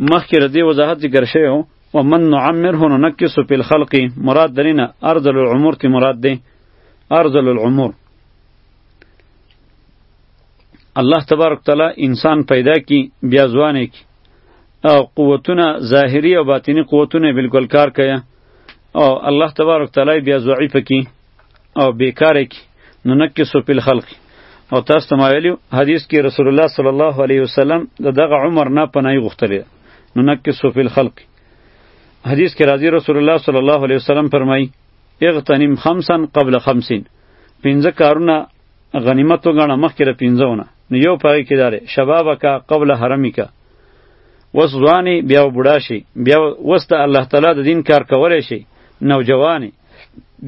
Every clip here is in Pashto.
مخکې ردی وضاحت ذکر شوی و ومن نعمره ننکس فی الخلق مراد درینه ارذل العمر تی مراد دی ارذل العمر الله تبارک تعالی انسان پیدا کی بیا ځوانه کی او قوتونه ظاهری او باطینی قوتونه بالکل کار کوي او الله تبارک تعالی بیا ضعیف کی او بیکاره کی نو نکسو پیل خلقی او تاسو ته ما ویلو حدیث کې رسول الله صلی الله علیه وسلم د دغه عمر نه پنای غوښتلی نو نکسو فی الخلق حدیث کې راځي رسول الله صلی الله علیه وسلم فرمایي اغتنم خمسا قبل خمسین پنځه کارونه غنیمت وګڼه مخکې له پنځونه نو یو پهغې کې داره شبابکه قبل حرمیکه وس ځوانې بیا بوډا شي بیا وس د الله تعالی د دین کار کولی شي نوجوانې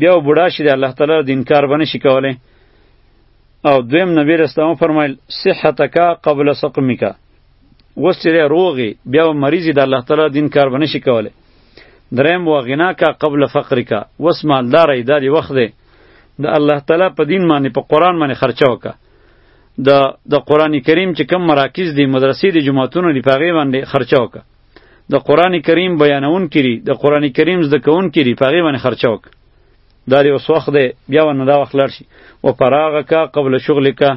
بیا و بوډا شي د الله تعالی د انکار باندې شي کولی او دویم نبی رسول فرمایل صحتک قبل سقمک وس چې روغي بیا مریض د الله تعالی د انکار باندې شي کولی دریم و غنا کا قبل فقر کا وس مالدار ای دادی وخت دی د الله تعالی په دین باندې په قران باندې خرچه وکا د د قران کریم چې کم مراکز دی مدرسې دی جماعتونو دی پاغي باندې خرچه وکا د قران کریم بیانون کړي د قران کریم زده کون کړي په غي باندې خرچه وک دا دی اوس وخت دی بیا ونه دا وخت لړ شي و فراغه کا قبل شغل کا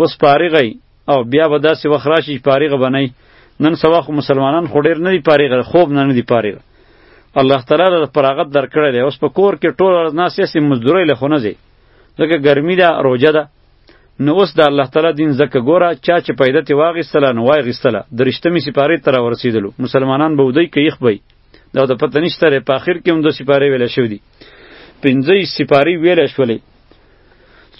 وس فارغی او بیا به داسې وخت راشي فارغه بنئ نن سبا خو مسلمانان خو ډیر نه دی فارغه خوب نه نه دی فارغه الله تعالی د فراغت درکړی دی اوس په کور کې ټول ورځ ناس یې مزدوري له خونه ځي ځکه ګرمي ده روجه ده نو اوس د الله تعالی دین زکه ګوره چا چې پیدا تی واغستله نو وای غستله درشتمی سپاره تر ورسیدلو مسلمانان به ودی کې یخ بی دا د پته نشته ری په اخر کې هم د سپاره ویل شو دی پنځه سپاره ویل شولې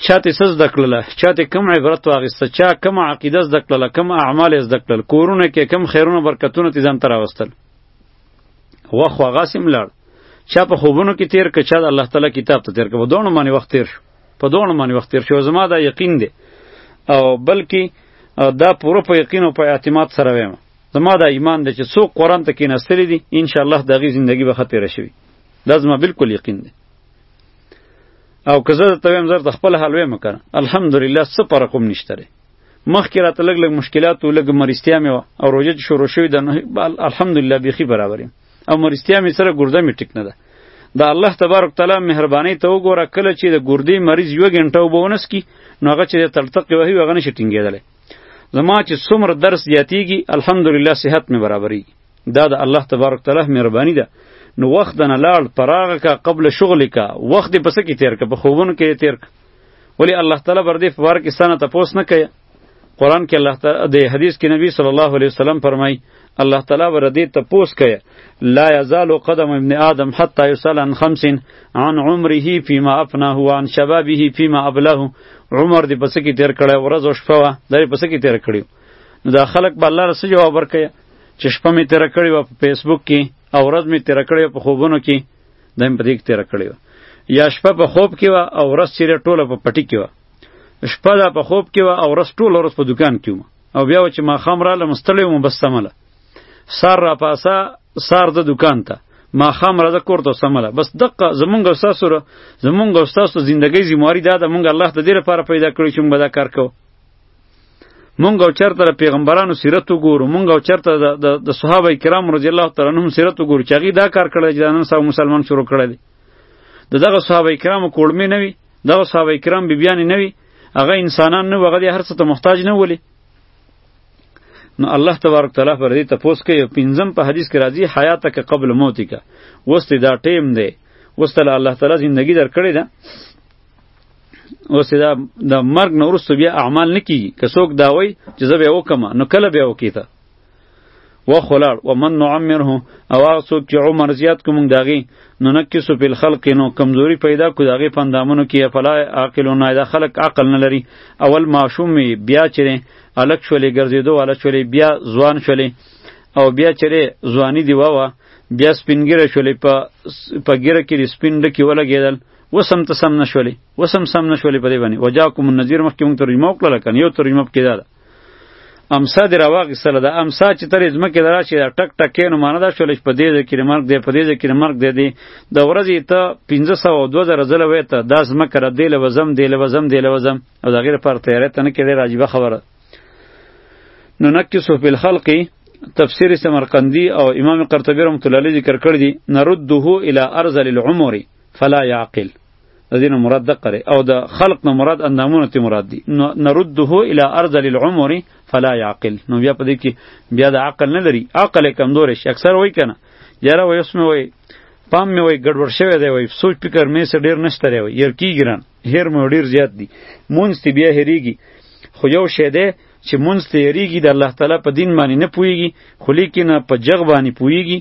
چاته سز دکړله چاته کم عبرت واغسته چا کم عقیده ز دکړله کم اعمال ز دکړل کورونه کې کم خیرونه برکتونه تی ځان تر واستل وخوا غاسم لړ چا په خوبونو کې تیر که چا د الله تعالی کتاب ته تیر که په دوه معنی وخت تیر شو په دوه باندې وخت تیر شو زما دا یقین دی او بلکې دا پوره په یقین او په اعتماد سره وایم زما دا ایمان دی چې څوک قرآن ته کیناستلی دي ان شاء الله دغه ژوندۍ به خطر شي دا زما بالکل یقین دی او که زه ته ویم زر ته خپل حال ویم کنه الحمدلله څه پر کوم نشته لري مخکې راته لږ لږ مشکلات او لږ مرستیا مې او روژه چې شروع شوې ده الحمدلله بیخي برابر یم او مرستیا می سره ګرده می ټیک نه ده د الله تبارک تعالی مهرباني ته وګوره کله چې د ګردې مریض یو غنټه وبونس کی نو هغه چې تلتق وهي هغه نشي ټینګېدلی زما چې څومره درس زیاتیږي الحمدلله صحت مې برابرېږي دا د الله تبارک تعالی مهرباني ده نو وخت نه لاړ پراغ کا قبل شغل کا وخت پس کی تیر کا په خوبونو کې تیر کا ولی الله تعالی بر دې فوار کې سنه تپوس نه کوي قرآن کې الله تعالی د حدیث کې نبی صلی الله علیه وسلم فرمای الله تعالی ور دې ته پوس کړي لا یزال قدم ابن آدم حتی یسال عن خمس عن عمره فيما افناه وعن شبابه فيما ابله عمر دې پس کې تیر کړي ورځ او شپه وا دې پس کې تیر کړي نو دا خلک به الله رسول جواب ورکړي چې شپه می تیر کړي په فیسبوک کې او ورځ می تیر کړي په خوبونو کې دیم په دې کې تیر کړي یا شپه په خوب کې وا او ورځ چیرې ټوله په پټی کې وا شپه دا په خوب کې و او ورځ ټوله ورځ په دکان کې وم او بیا چې ماښام رالم ستړی وم بس سمله سار را پاسه سار د دکان ته ماښام راځه کور ته سمله بس دقه زمونږ او ستاسو را زمونږ او ستاسو زندګۍ ذمواري دا ده مونږ الله ته دې لپاره پیدا کړی چې مونږ دا کار کوو مونږ او چرته د پیغمبرانو سیرت وګورو مونږ او چرته د د صحابه کرام رضی الله تعالی عنهم سیرت وګورو چې هغه دا کار کړی چې نن سبا مسلمان شروع کړی دی دغه صحابه کرامو کوړمې نه وي دغه صحابه کرام بیبیانې نه وي هغه انسانان نه هغه هر څه ته محتاج نه ولي نو الله تبارک تعالی پر دې تپوس کوي پنځم په حدیث کې راځي حیاتک قبل موتک وسته دا ټیم دی وسته الله تعالی زندگی درکړې ده وسته دا د مرګ نورسته بیا اعمال نکي که څوک دا وای چې زه به وکم نو کله به وکیته وخت ولاړ ومن نعمره او هغه څوک چې عمر زیات کوم داغي نو نکسو په خلق نو کمزوري پیدا کو داغي پندامونو کې فلا عاقل نه دا خلق عقل نه لري اول ماشوم بیا چره الک شولې ګرځیدو والا شولې بیا ځوان شولې او بیا چره ځواني دی واوا بیا سپینګره شولې په په ګیره کې سپین ډکی ولګیدل وسم ته سم نشولې وسم سم نشولې په دې باندې وجاکم النذیر مخکې مونږ ترجمه وکړه لکه یو ترجمه کې دا امسا دی راواغستله دا امسا چې تر ځمکې د راشي دا ټک ټک کینو معنی دا شول چې په دې ځای کې مرګ دی په دې ځای کې مرګ دی دی د ورځې ته 1500 او 2000 ځله وې ته دا ځمکه را دی لوزم دی لوزم دی لوزم او دا غیر پر تیارې ته نه کې ډېر عجیبه خبره نو نکسو په الخلق تفسیر سمرقندی او امام قرطبی رحمۃ اللہ علیہ ذکر کړی دی نرده الی ارذل العمر فلا یعقل د دې نه مراد د قره او د خلق نه مراد اندامونه ته مراد دي نرده الی ارض للعمر فلا يعقل نو بیا په دې کې بیا د عقل نه لري عقل کمزور شي اکثر وای کنه یاره وای اسمه وای پام می وای ګډوډ شوی دی وای سوچ فکر می سره ډیر نشته دی وای ير کیګران هر مو ډیر زیات دي مونږ تی بیا هریږي خو یو شی دی چې مونږ تی هریږي د الله تعالی په دین باندې نه پويږي خو لیکنه په جغ باندې پويږي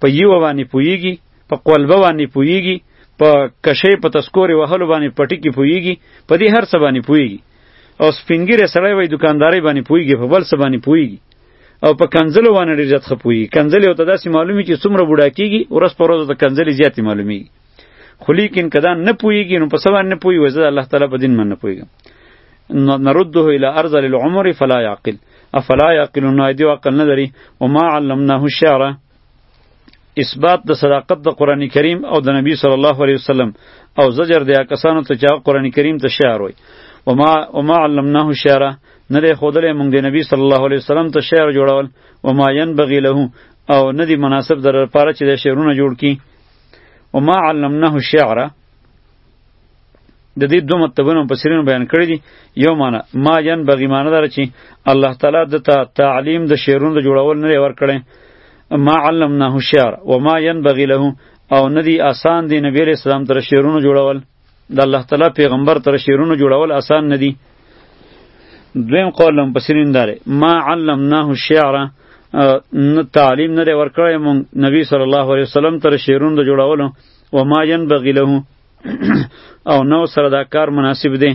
په یوه باندې پوهیږي په قلبه باندې پوهیږي په کشې په تسکورې وهلو باندې پټي کې پوهیږي په دې هر څه باندې پوهیږي او سپینګیره سړی وای دکانداري باندې پوهیږي په بل څه باندې پوهیږي او په کنزلو باندې ډېر زیات ښه پوهیږي کنزلې ورته داسې معلومي چې څومره بوډا کیږي ورځ په ورځ ورته کنزلې زیاتې معلومیږي خو لیکن کدا نه پویږي نو په سبا نه پوي وزه الله تعالی په دین من نه پویږي نرده الى ارض للعمر فلا يعقل افلا يعقلون ايدي عقل نه لري وما علمناه الشعر اثبات د صداقت د قران کریم او د نبی صلی الله علیه وسلم او زجر د کسانو ته چې قران کریم ته شعر وای وما وما علمناه شعر نه دی خودلې مونږ د نبی صلی الله علیه وسلم ته شعر جوړول وما ينبغي له او نه دی مناسب در لپاره چې د شعرونه جوړ کی و ما علمناه الشعر د دې دوه مطلبونه په سرینو بیان کړی دي یو معنی ما ین بغی معنی دار چې الله تعالی د تا تعلیم د شعرونو د جوړول نه ور کړی ما علمناه الشعر و ما ین بغی له او ندی آسان دی نبی رسول الله تر شعرونو جوړول د الله تعالی پیغمبر تر شعرونو جوړول آسان نه دي دویم قول لم پسرین داره ما علمناه الشعر نه تعلیم نه ورکړی مونږ نبی صلی الله علیه وسلم تر شعرونو د جوړولو و ما ينبغي له او نو سره دا کار مناسب دی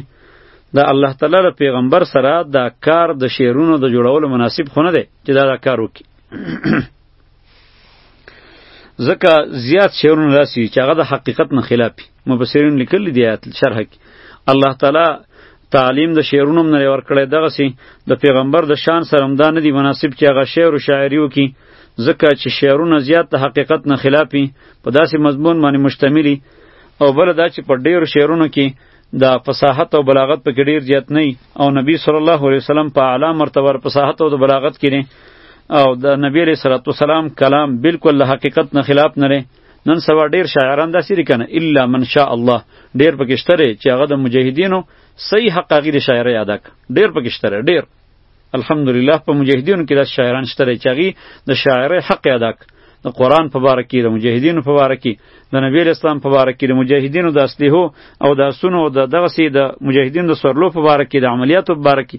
د الله تعالی د پیغمبر سره دا کار د شعرونو د جوړولو مناسب خونه دی چې دا, دا کار وکړي ځکه زیات شعرونه داسې وي چې هغه د حقیقت نه خلاف وي مفسرین لیکلي دي آیات شرح کې الله تعالی تعلیم د شعرونو هم نه ورکړی دغسې د پیغمبر د شان سره هم دا نه دي مناسب چې هغه شعر و شاعري وکړي ځکه چې شعرونه زیات د حقیقت نه خلاف وي په داسې مضمون باندې مشتملي او بله دا چې په ډېرو شعرونو کې دا فصاحت او بلاغت پکې ډیر زیات نه او نبی صلی الله علیه وسلم په اعلی مرتبه فصاحت او بلاغت کې نه او د نبی علیہ الصلوۃ والسلام کلام بالکل له حقیقت نه خلاف نه نن سبا ډیر شاعران دا سری کنه الا من شاء الله ډیر پکشتره چې هغه د مجاهدینو صحیح حقاقی د شاعری ادا ک ډیر پکشتره ډیر الحمدلله په مجاهدینو کې د شاعران شته چې هغوی د شاعرۍ حق ادا کړ د قرآن په باره کې د مجاهدینو په باره کې د نبی اسلام په باره کې د مجاهدینو د اسلحو او د اسونو او د دغسې د مجاهدینو د سورلو په باره کې د عملیاتو په باره کې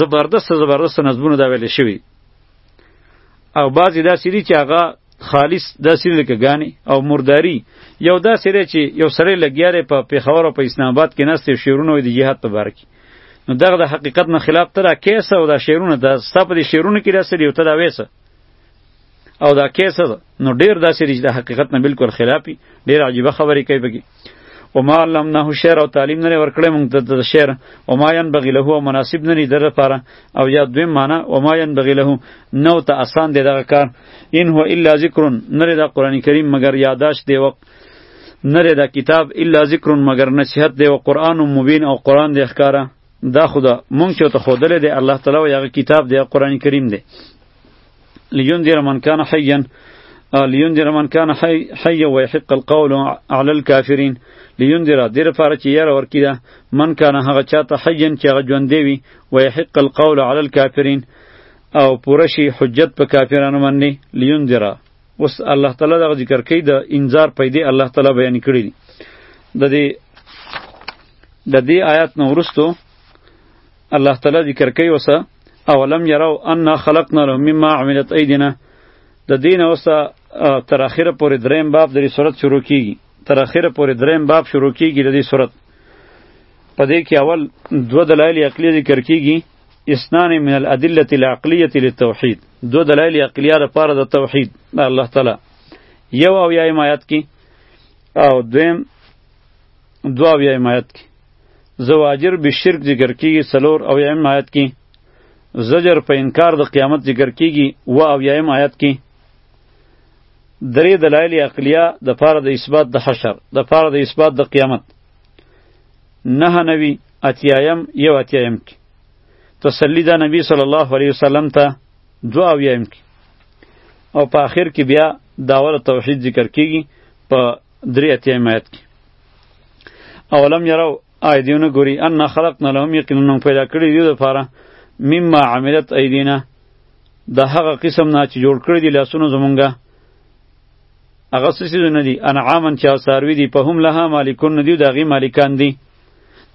زبردست زبردست نظمونه دا ویل شوي او بعضې داسې دي چې هغه خالص داسې لکه ګانې او مرداري یو داسې دی چې یو سړی لګیا دی په پېښور او په اسلام آباد کې ناست یو شعرونه وایي د جهاد په باره کې نو دغه د حقیقت نه خلاف ته دا کیسه او دا شعرونه دا ستا په دې شعرونو کې داسې دي او ته دا ویسه او دا کیسه نو ډېر داسې دي چې د حقیقت نه بالکل خلافي ډېر عجیبه خبرې کوي پکې و ما علمناه شعر او تعلیم نه ورکړی مونږ ته د شعر و ما ينبغي له او مناسب نه دی در لپاره او یا دویم معنا و ما ينبغي له نو ته آسان دی دغه کار ان هو الا ذکر نه دا قران کریم مگر یاداش دی وقت نه دا کتاب الا ذکر مگر نصیحت دی او قران مبین او قران دی ښکارا دا خدا مونږ ته خودلې دی الله تعالی او یغه کتاب دی قران کریم دی لينذر من كان حيا لينذر من كان حي حيا ويحق القول على الكافرين لينذر دیر لپاره چې یاره ورکی ده من کان هغه چاته حیا چې هغه ژوندې وي ويحق القول على الكافرين او پوره شي حجت په کافرانو باندې لينذر اوس الله تعالی دغه ذکر کوي د انذار پیدې الله تعالی بیان کړی دی د دې د دې آیات نو ورستو الله تعالی ذکر کوي وسه اولم یرو ان خلقنا لهم مما عملت ایدینا د دین اوسه تر اخره پورې دریم باب د صورت شروع کیږي تر اخره پورې دریم باب شروع کیږي د دې صورت په دې کې اول دو دلایل عقلی ذکر کیږي اسنان من الادله العقلیه للتوحید دو دلایل عقلیه لپاره د توحید الله تعالی یو او یایم آیات کې او دویم دو او یایم آیت کی زواجر به شرک ذکر کیږي سلور او یایم آیت کی زجر په انکار د قیامت ذکر کیږي و او یایم آیت کی درې دلایل عقلیه د پاره د اثبات د حشر د پاره د اثبات د قیامت نه نوی اتیایم یو اتیایم کی تسلی دا نبی صلی الله علیه وسلم ته دو او یایم کی او په آخر کې بیا داور توحید ذکر کیږي په درې اتیایم آیت کې اولم یرو آی دیونه ګوري ان خلقنا لهم یقینا موږ پیدا کړی دیو لپاره مما عملت ایدینا د هغه قسم نه چې جوړ کړی دی لاسونو زمونږه هغه سیسو نه دی انعامن چې ساروی دی په هم لها مالکون نه دی دغه مالکان دی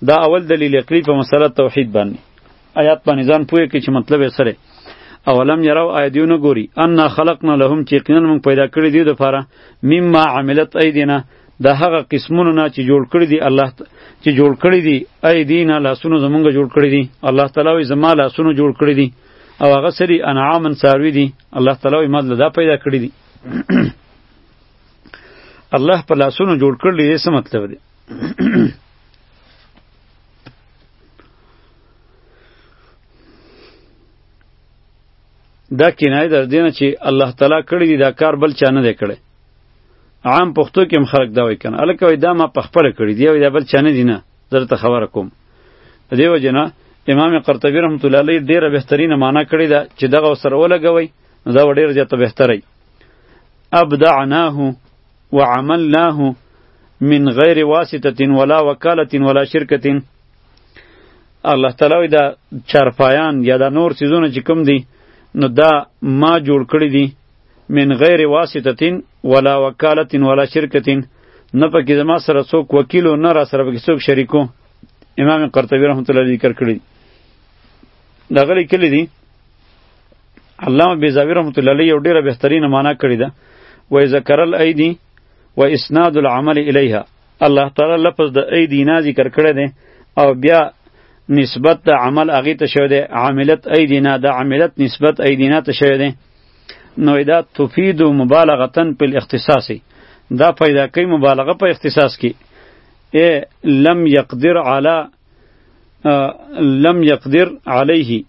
دا اول دلیل عقلی په مسله توحید باندې آیات باندې ځان پوهه کې چې مطلب یې سره اولم یراو ایدیو نه ګوري ان خلقنا لهم چې یقینا موږ پیدا کړی دی لپاره مما عملت ایدینا د هغه قسمونو نه چې جوړ کړی دی الله چې جوړ کړی دی ایدینا لاسونو زمونږ جوړ کړی دی الله تعالی وی زما لاسونو جوړ کړی دی او هغه سری انعامن ساروی دی الله تعالی وی مدل دا پیدا کړی دی الله په لاسونو جوړ کړی دی څه مطلب دی دا کنایه در دینه چې الله تعالی کړی دی دا کار بل چا نه دی کړی عام پښتو کې هم خلک دا وایي کنه الکه وایي دا ما په خپله کړی دی دا بل چا نه دی نه درته خبره کوم دې وجه نه امام قرطبي رحمت الله علیه ډیره بهترینه معنا کړې ده چې دغه سره ولګوي دا ډیره زیاته بهتره ابدعناه وعملناه من غیر واسطه ولا وکاله ولا شرکه الله تعالی دا چارپایان یا دا نور چیزونه چې کوم دي نو دا ما جوړ کړی دي من غیر واسطه ولا وکاله ولا شرکه نه پکې زما سره څوک وکیل او نه را سره پکې څوک شریکو امام قرطبی رحمت الله ذکر کړی دا غلی کلی دي علامه بیزاوی رحمت الله علیه یو ډیره بهترینه معنا کړی ده و ذکر الایدی و اسناد العمل الیها الله تعالی لفظ د ایدی نه ذکر کړی دی او بیا نسبت د عمل هغه ته شوی دی عاملت ایدی نه د عاملت نسبت ایدی نه ته شوی دی نو دا تفید مبالغه په الاختصاصی دا پیدا کوي مبالغه په اختصاص کې ای لم یقدر علی لم یقدر علیه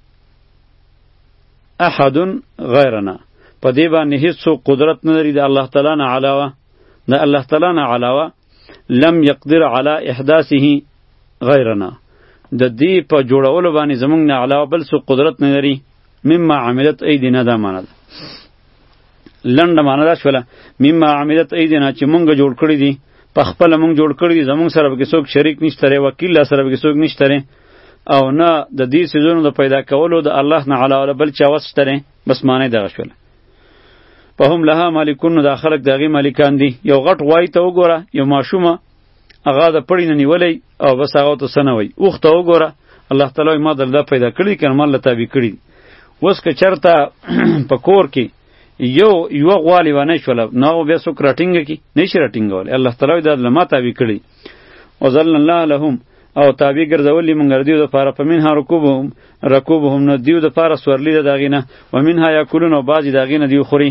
احد غیرنا په دې باندې هیڅ قدرت نه لري د الله تعالی نه علاوه د الله تعالی نه علاوه لم یقدر علی احداثه غیرنا د دې په جوړولو باندې زمونږ نه علاوه بل څه قدرت نه لري مما عملت ایدینا دا معنی ده لنډه معنی دا شوله مما عملت ایدینا چې مونږ جوړ کړی دي په خپل مونږ جوړ کړی دي زمونږ سره به څوک شریک نشته لري وکیل سره به څوک نشته لري او نه د دې سيزونو د پیدا کولو د الله نه علاوه بل چا وسته لري بس معنی دا شوله په هم لها مالکون دا خلق دغه مالکان دي یو غټ وای ته وګوره یو ماشومه هغه د پړی نه نیولې او بس هغه ته سنوي اوخ ته وګوره الله تعالی ما دلته پیدا کړی کنه ما لته بي کړی وس که چرته په کور کې یو یو غوالی ونه شول نو بیا سو کرټینګ کی نشی رټینګ ول الله تعالی دا لما تابع کړی او ذل الله لهم او تابع ګرځولې مونږ دیو د پاره په منها رکوبهم رکوبهم نو دیو د پاره سورلی د داغینه و منها یاکلون او بعضی داغینه دیو خوري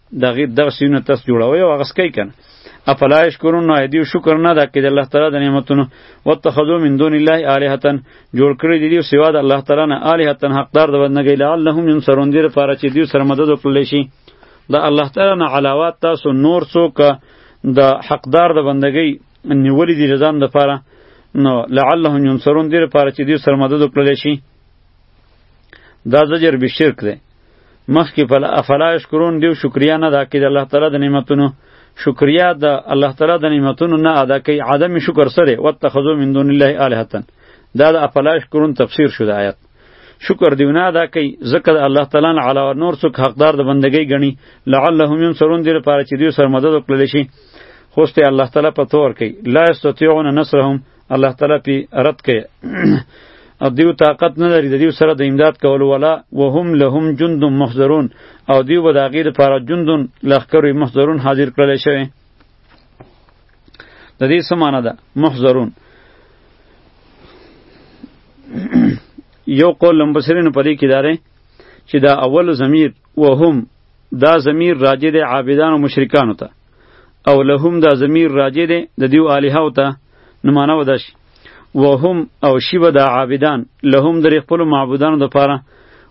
دغه دغه سینه تاسو جوړوي او هغه سکي کنه افلا یشکرون نو ایدیو شکر نه ده کړي الله تعالی د نعمتونو واتخذو من دون الله الهتن جوړ کړی دی دیو سوا د الله تعالی نه الهتن حقدار د ودنګی لعلهم ينصرون دیر پاره چې دیو سره مدد وکړي شي د الله تعالی نه علاوه تاسو نور څوک د حقدار د بندګۍ نیولې دي ځان د پاره نو لعلهم ينصرون دیر پاره چې دیو سره مدد وکړي شي دا زجر به شرک دی مخکې فلا افلا یشکرون دیو شکریا نه ادا کوي د الله تعالی د نعمتونو شکریا د الله تعالی د نعمتونو نه ادا کوي عدم شکر سره واتخذو من دون الله الهه دا د افلا یشکرون تفسیر شو د آیت شکر دیونه ادا کوي ځکه د الله تعالی نه علاوه نور څوک حقدار د بندګۍ ګڼي لعلهم ينصرون دې لپاره چې دوی سره مدد وکړلی شي خوسته الله تعالی په تور کوي لا استطيعون نصرهم الله تعالی پی رد کړي او دیو طاقت نه لري د دیو سره د امداد کول ولا وهم لهم جند محضرون او دیو به د غیر لپاره جند لخر محضرون حاضر کړل شوی د دې سمانه ده محضرون یو قول لمبسرین په دې کې داره چې دا اول ضمیر وهم دا ضمیر راجع دی عابدان او مشرکانو ته او لهم دا ضمیر راجع دی د دیو الها او ته نو معنا ودا شي وهم او شی به دا عابدان لهم در خپل معبودانو د پاره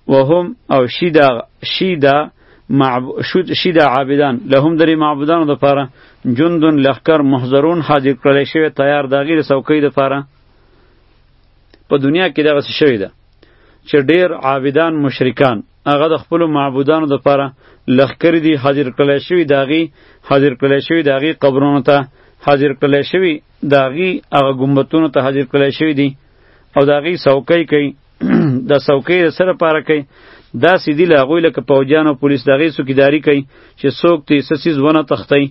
وهم او شی دا شی دا معبود شود شی دا عابدان لهم در معبودانو د پاره جندن لخر محضرون حاضر کړل شوی تیار دا غیر څوکۍ د پاره په دنیا کې دغه څه شوی ده چې ډیر عابدان مشرکان هغه د خپلو معبودانو دپاره لښکرې دي حاضر کړلی شوي د هغې حاضر کړلی شوي د هغې قبرونو ته حاضر کړلی شوي د هغې هغه ګمبتونو ته حاضر کړلی شوي دي او د هغې څوکۍ کوي دا څوکۍ د څه لپاره کوي داسې دي له هغوی لکه پوځیان او پولیس د هغې څوکیداري کوي چې څوک ترې څه څیز ونه تښتی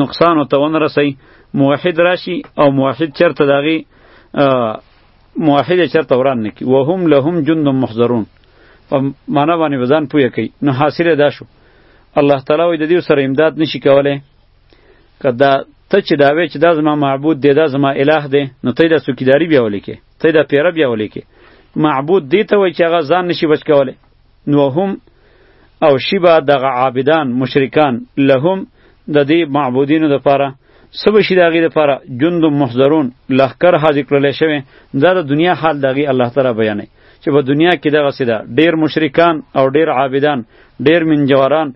نقصان ورته ونه رسوي موحد راشي او موحد چېرته د هغې موحد چرته وران نه کی وهم لهم جند محضرون په معنا باندې وزن پوی کوي نو حاصل دا شو الله تعالی وي د دې سره امداد نشي کولای کدا ته چې دا وی چې دا زما معبود دی دا زما الٰه دی نو ته دا سوکیداری بیا ولیکې ته دا پیره بیا ولیکې معبود دی ته وای چې هغه ځان نشي بچ کولای نو هم او شیبا دغه عابدان مشرکان لهم د دې معبودینو د پاره سب شي دغه د پاره جند محضرون لخر حاضر کړل شوی دا د دنیا حال دغه الله تعالی بیانې چې په دنیا کې دغه سیده ډیر مشرکان او ډیر عابدان ډیر منجوران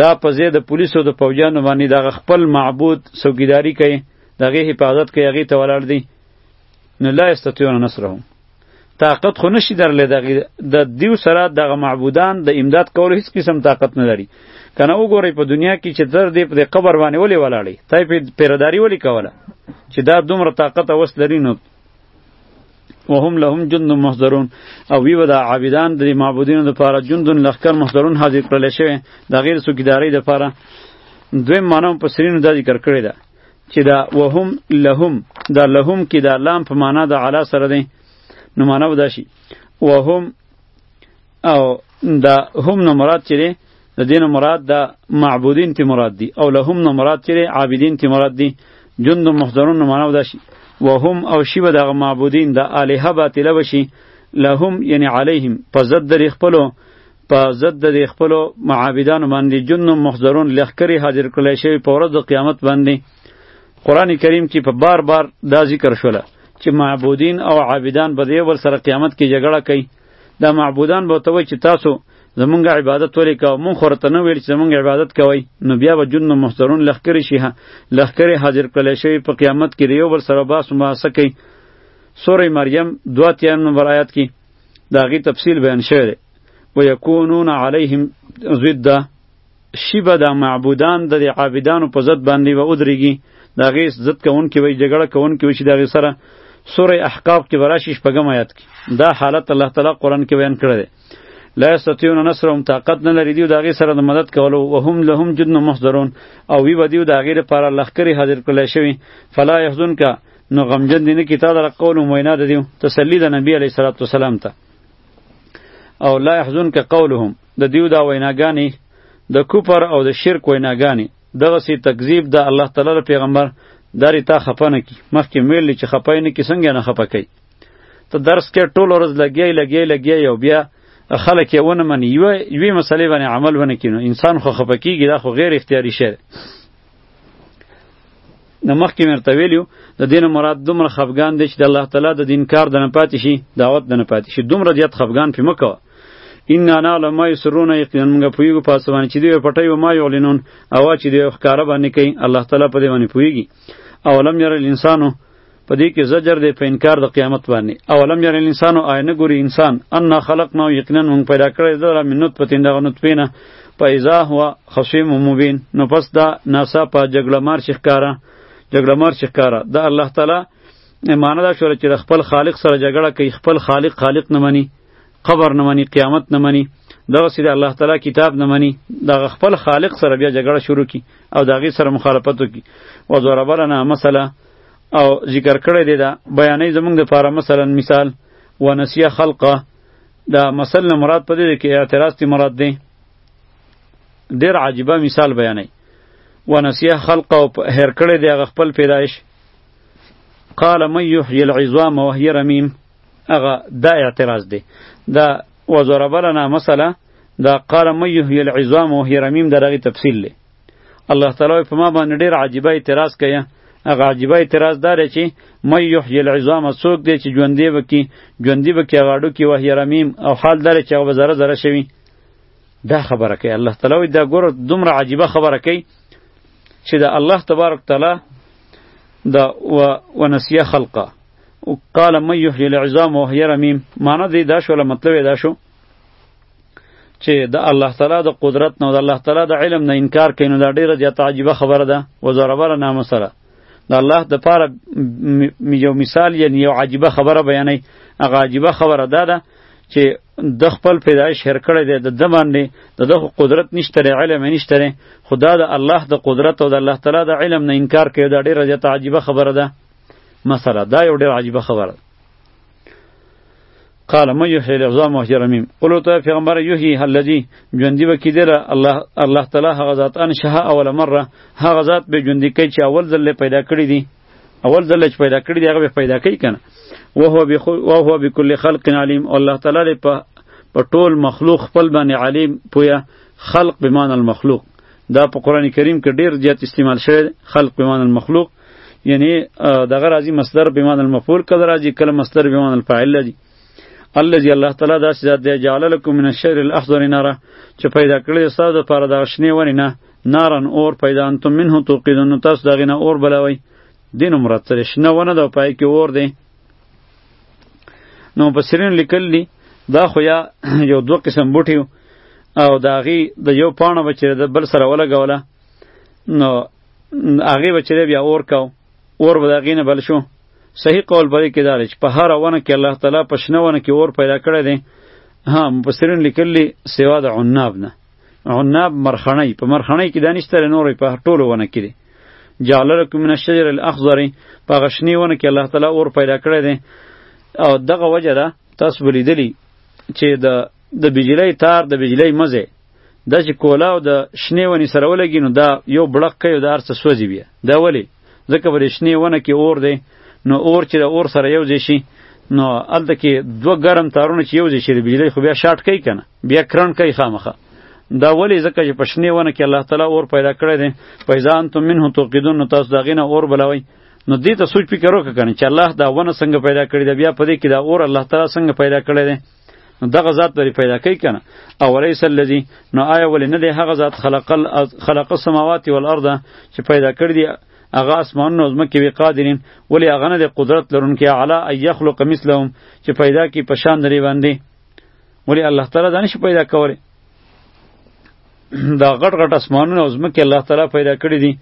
دا په زید پولیسو د پوجانو باندې دغه خپل معبود سوګیداری کوي دغه حفاظت کوي هغه ته ولاړ دي نو لا یستطیعون نصرهم طاقت خو نشي درلې د دیو سره دغه معبودان د امداد کول هیڅ قسم طاقت نه لري کنه وګورئ په دنیا کې چې تر دې په قبر باندې ولې ولاړې تای په پیرداری ولې کوله چې دا دومره طاقت اوس لري نو وهم لهم جند محضرون او وی ودا عابدان د معبودینو لپاره جند لخر محضرون حاضر کړل شوی د غیر سوګیداری لپاره دویم معنی په سرینو د ذکر کړی ده چې دا وهم لهم دا لهم کې دا لام په معنا د علا سره دی نو معنا ودا شي وهم او دا هم نه مراد چې دی د دین مراد دا معبودین تی مراد دی او لهم نه مراد چې دی عابدین تی مراد دی جند محضرون نه معنا ودا شي وهم او شی به دغه معبودین د الها باطله بشي لهم یعنی علیهم په ضد در خپلو په ضد د خپل معابدانو باندې جن محضرون لخکری حاضر کړی شوی په ورځ د قیامت باندې قران کریم کې په بار بار دا ذکر شوله چې معبودین او عابدان به یو بل سره قیامت کې جګړه کوي دا معبودان به ته چې تاسو زمونږ عبادت ولې کوو مونږ خو ورته نه ویل چې زمونږ عبادت کوئ نو بیا به جن محضرون لښکرې شي لښکرې حاضر کړلی شوي په قیامت کې د یو بل سره بحث مباحثه کوي سورې مریم دوه تیا نمبر آیات کې د هغې تفصیل بیان شوی دی و یکونون علیهم ضد شی به دا معبودان د عابدانو په ضد باندې و ودرېږي د هغې ضد کوونکي وي جګړه کوونکي وي چې د هغې سره سوره احقاف کې به راشي شپږم آیات کې دا حالت الله تعالی قرآن کې بیان کړی دی لا یستطیعون نصرهم طاقت نه لري دیو د هغې سره د مدد کولو و هم لهم جدن محضرون او وی به دیو د هغې لپاره لښکرې حاضر کړلی شوي فلا یحزنک نو غمجن دي نه کي تا دغه قول او وینا د دیو تسلي د نبي علیه السلام ته او لا يحزن که قولهم د دیو دا ویناګانی د کوپر او د شرک ویناګانی دغه سی تکذیب د الله تعالی له پیغمبر داری تا خپنه کی مخکې ویل چې خپای نه کی څنګه نه خپکای ته درس کې ټول ورځ لګیای لګیای لګیای او بیا خلک یې ونه مني یوه یوې مسلې باندې عمل ونه کینو انسان خو خپکیږي دا خو غیر اختیاري شی نو مخکې مرته ویلیو د دین مراد دومره خفګان دی چې د الله تعالی د دین کار د نه پاتې شي دعوت د نه پاتې شي دومره زیات خفګان پې مه کوه ان انا لما یسرون یقینا موږ پویګو پاسو باندې چې دوی پټي و ما یعلنون او چې دوی ښکارا باندې کوي الله تعالی په دې باندې پویږي او لم ير الانسانو په دې کې زجر دی په انکار د قیامت باندې اولم یعنی انسان او آینه ګوري انسان ان خلقنا یقینا موږ پیدا کړی دا را منوت په تین دغه نطفه نه په ازا هو خصیم مبین نو پس دا ناسا په جګړه مار شخکارا جګړه مار شخکارا دا الله تعالی معنی دا شوره چې د خپل خالق سره جګړه کوي خپل خالق خالق نه مني قبر نه مني قیامت نه مني دغه سید الله تعالی کتاب نه مني دغه خپل خالق سره بیا جګړه شروع کی او دغه سره مخالفت وکي او ضرب لنا مثلا او ذکر کړی دی دا بیانې زمونږ د پاره مثلا مثال و نسیه خلقه دا مثلا مراد پدې دی کې اعتراض تی مراد دی ډیر عجیبه مثال بیانې و نسیه خلقه او هر کړی دی هغه خپل پیدایش قال من یحیی العظام وهی رمیم هغه دا اعتراض دی دا وزربلنا مثلا دا قال من یحیی العظام وهی رمیم دا دغه تفصیل دی الله تعالی په ما باندې ډیر عجیبه اعتراض کوي هغه عجیبه اعتراض دار چې مې یحیی العظام څوک دی چې ژوندې وکي ژوندې وکي غاډو کې وه رمیم او حال دار چې هغه زره زره شوی دا خبره کوي الله تعالی دا ګور دومره عجیبه خبره کوي چې دا الله تبارک تعالی دا و ونسیه خلقه قال من یحیی العظام وهی رمیم معنی دی دا شو مطلب دا شو چې د الله تعالی د قدرت نه او د الله تعالی د علم نه انکار کوي نو دا ډیره زیاته عجیبه خبره ده و ضربره نامه سره د الله د پاره یو مثال یعنی یو عجیبه خبره بیانوي هغه عجیبه خبره دا ده چې د خپل پیدایش هر کړی دی د د باندې د دغه قدرت نشته دی علم نشته دی خدا د الله د قدرت او د الله تعالی د علم نه انکار کوي دا ډیره زیاته عجیبه خبره ده مثلا دا یو ډیر عجیبه خبره ده قال من یحیی العظام وهی رمیم قلو ته پیغمبر یحیی الذی ژوندی به کیدل الله الله تعالی هغه ذات ان شه اول مره هغه ذات به ژوندی کوي چې اول ځل پیدا کړی دی اول ځل چې پیدا کړی دی هغه به پیدا کوي کنه او هو به او هو بكل خلق علیم الله تعالی په په ټول مخلوق خپل باندې علیم پویا خلق بمان المخلوق دا په قران کریم کې ډیر زیات استعمال شوی خلق بمان المخلوق یعنی دغه راځي مصدر به معنی المفعول کله راځي کله مصدر به معنی الفاعل راځي الذي الله تعالی دا چې ذات دی جعل لكم من الشر الاخضر نارا چې پیدا کړی تاسو د پاره د شنه ونی نه نارن اور پیدا انتم منه توقیدون تاسو دغه نه اور بلوي دین مراد سره شنه ونه د پای کې اور دی نو بصرین لیکل دي دا خو یا یو دوه قسم بوټي او داغي د یو پانه بچره د بل سره ولګوله نو هغې به چې بیا اور کاو اور به د هغې نه بل شو صحیح قول په دې کې دا دی چې په هره ونه کې الله تعالی په شنه ونه کې اور پیدا کړی دی ها مفسرین لیکلي سوا د عناب نه عناب مرخنۍ په مرخنۍ کې دا نشته نورې په ټولو ونه کې دی جعل لكم من الشجر الاخضر په غشنی ونه کې الله تعالی اور پیدا کړی دی او دغه وجه ده تاسو بلیدلی چې د د بجلی تار د بجلی مزه دا چې کولا او د شنې ونې سره ولګي نو دا یو بړق کوي دا هرڅه سوځي بیا دا ولې ځکه په شنې ونه کې اور دی نو اور چې د اور سره یو ځای شي نو هلته کې دوه ګرم تارونه چې یو ځای شي د بجلۍ خو بیا شارټ کوي که نه بیا کرن کوي خامخه دا ولی ځکه چې په شنې ونه کې الله تعالی اور پیدا کړی دی پیدا انتم منه توقیدون نو تاسو د هغې نه اور بلوئ نو دې ته سوچ فکر وکړه کنه چې الله دا ونه څنګه پیدا کړی دی بیا په دې کې دا اور الله تعالی څنګه پیدا کړی دی نو دغه ذات بری پیدا کوي کنه او وليس الذي نو آیا ولې نه دی هغه ذات خلق خلق السماوات والارض چې پیدا کړی دی هغه اسمانونه او ځمکې وی قادرین ولی هغه نه د قدرت لرونکي علا ان یخلق مثلهم چې پیدا کی په شان درې باندې ولی الله تعالی دانش پیدا کولی دا غټ غټ اسمانونه او ځمکې الله تعالی پیدا کړی دي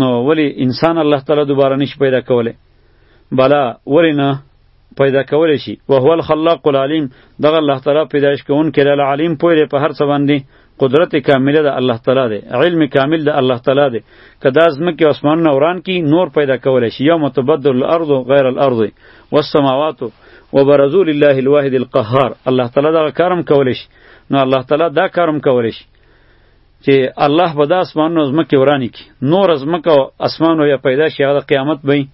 نو ولی انسان الله تعالی دوباره نش پیدا کولی بلا ولی نه پیدا کولی شي وهو الخلاق العلیم دغه الله تعالی پیدایش کوونکی دی العلیم پوه دی په هر څه باندې قدرت کامله د الله تعالی دی علم کامل د الله تعالی دی که دا ځمکې اسمانونه وران کی نور پیدا کولی شي یوم تبدل الارض غیر الارض والسماوات وبرزوا لله الواحد القهار الله تعالی دغه کارم کولی شي نو الله تعالی دا کارم کولی شي چې الله به د اسمانونو ځمکې ورانې کړي نور ځمکه او اسمانو یا پیدا شي هغه قیامت به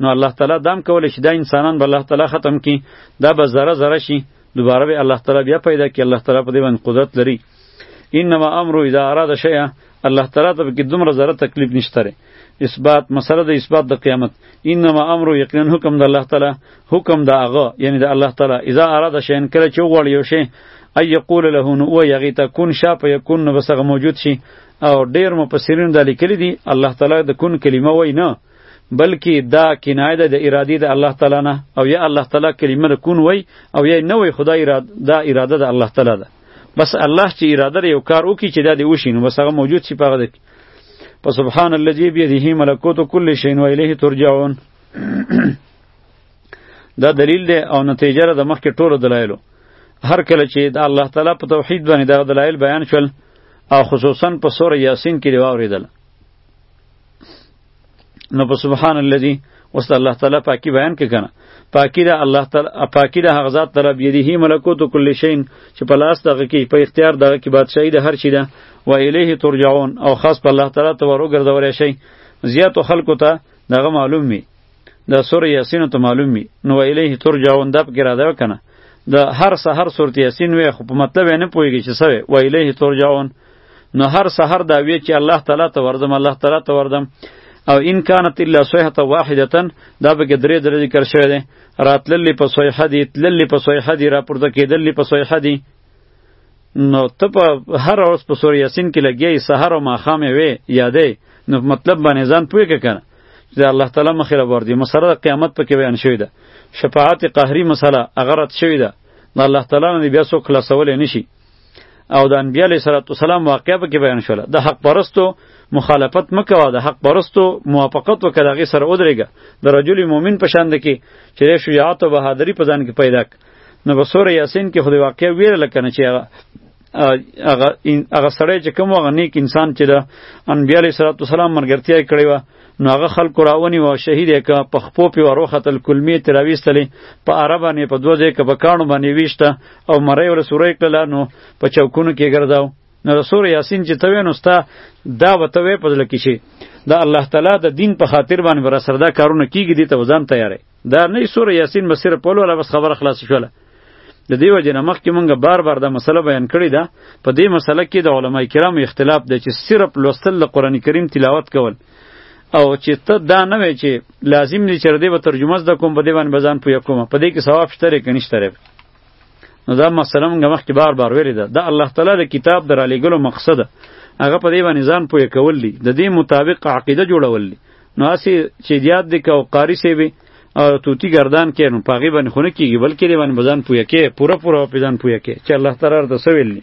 نو الله تعالی دام کول شي دا انسانان به الله تعالی ختم کی دا به ذره ذره شي دوباره به الله تعالی بیا پیدا کی الله تعالی په دې باندې قدرت لري انما امر اذا اراد شیئا الله تعالی ته کې دومره ذره تکلیف نشته ری اثبات مسله د اثبات د قیامت انما امر یقینا حکم د الله تعالی حکم د هغه یعنی د الله تعالی اذا اراد شیئا کله چې وغواړي یو شی ای یقول له نو و یغی ته کون شا په یکون نو بسغه موجود شي او ډیر مفسرین دا لیکلی دي الله تعالی د کون کلمه وای نه بلکې دا کنایه ده د ارادې د الله تعالی نه او یا الله تعالی کلمه د کون وای او یا نه وای خدای اراده دا اراده د الله تعالی ده بس الله چې اراده یو کار وکړي چې دا دی وشي نو بس هغه موجود شي په هغه په سبحان الذي بيده ملکوت كل شيء و الیه ترجعون دا دلیل دی او نتیجه را د مخکې ټولو دلایلو هر کله چې د الله تعالی په توحید باندې دغه دلایل بیان شول او خصوصا په سوره یاسین کې دی واوریدل نو په سبحان الذي اوس الله تعالی پاکي بیان کې کنه پاکی ده الله تعالی پاکی ده هغه ذات طرف یده ملکوت کل شین چې په لاس دغه کې په اختیار دغه کې بادشاہي ده هر چی ده و الیه ترجعون او خاص په الله تعالی ته ورو ګرځول شي زیاتو خلکو ته دغه معلوم وي دا سور یاسین ته معلوم وي نو الیه ترجعون دب کې را ده کنه د هر سحر سورت یاسین وی خو په مطلب نه پوهیږي چې سوي و الیه ترجعون نو هر سحر دا وی چې الله تعالی ته وردم الله تعالی ته وردم او ان کانت الا صیحه واحده دا به درې درې ذکر شوی دی راتللی په صیحه دی تللی په صیحه دی راپورته کېدلی په صیحه دی نو ته په هر ورځ په سور یاسین کې لګیای سحر او ماښام وی یادې نو مطلب باندې ځان پوهیږي کنه د الله تعالی مخې له ور دي مسله د قیامت پکې بیان شوې ده شفاعت قهري مسله هغه رد شوې ده د الله تعالی نه بیا څوک خلاصولی نشي او د انبیاء علیه صلوات والسلام واقعه پکې بیان شوله د حق پرستو مخالفت مکوه د حق پرستو موافقت وکړه دغه سره ودرېګه د رجل مؤمن په شان کې چې د شجاعت او بهادری په ځان کې پیدا ک نو بسوره یاسین کې خو د واقعه ویره لکنه چې هغه هغه سړی چې کوم هغه نیک انسان چې د انبیای علیه صلوات والسلام مرګرتیا یې کړې وه نو هغه خلکو راونی و شهید یې که په خپو پې وروختل کلمې ترې راویستلې په اره باندې په دوه ځای که په کاڼو باندې ویشته او مرۍ ورله سوری کړله نو په چوکونو کې ګرځاو نو د سور یاسین چې ته وې نو ستا دا به ته وې په زړه کې شي د الله تعالی د دین په خاطر باندې به راسره دا کارونه کیږي دې ته به ځان تیارې دا نه سوره یاسین به صرف ولوله بس خبره خلاص شوله د دې وجه نه مخکې مونږ بار بار دا مسله بیان کړې ده په دې مسله کې د علما کرامو اختلاف دی چې صرف لوستل د قران کریم تلاوت کول او چې ته دا نه وای چې لازم دی چې دې به ترجمه زده کوم په دې باندې بزن پوی کوم په دې کې ثواب شته رې کنيشته نو دا مسله موږ مخکې بار بار ویلې ده د الله تعالی د کتاب د رالیږلو مقصد هغه په دې باندې ځان پوهې کول دي د دې مطابق عقیده جوړول دي نو هسې چې یاد دی که او قاري صاحب او توتی گردان کې نو په هغې باندې خو نه کېږي بلکې دې باندې به ځان پوهه کې پوره پوره به پرې ځان پوهه کې چې الله تعالی ورته څه ویل دي